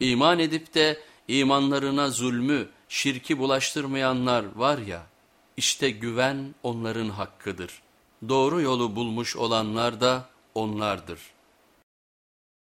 İman edip de imanlarına zulmü, şirki bulaştırmayanlar var ya, işte güven onların hakkıdır. Doğru yolu bulmuş olanlar da onlardır.''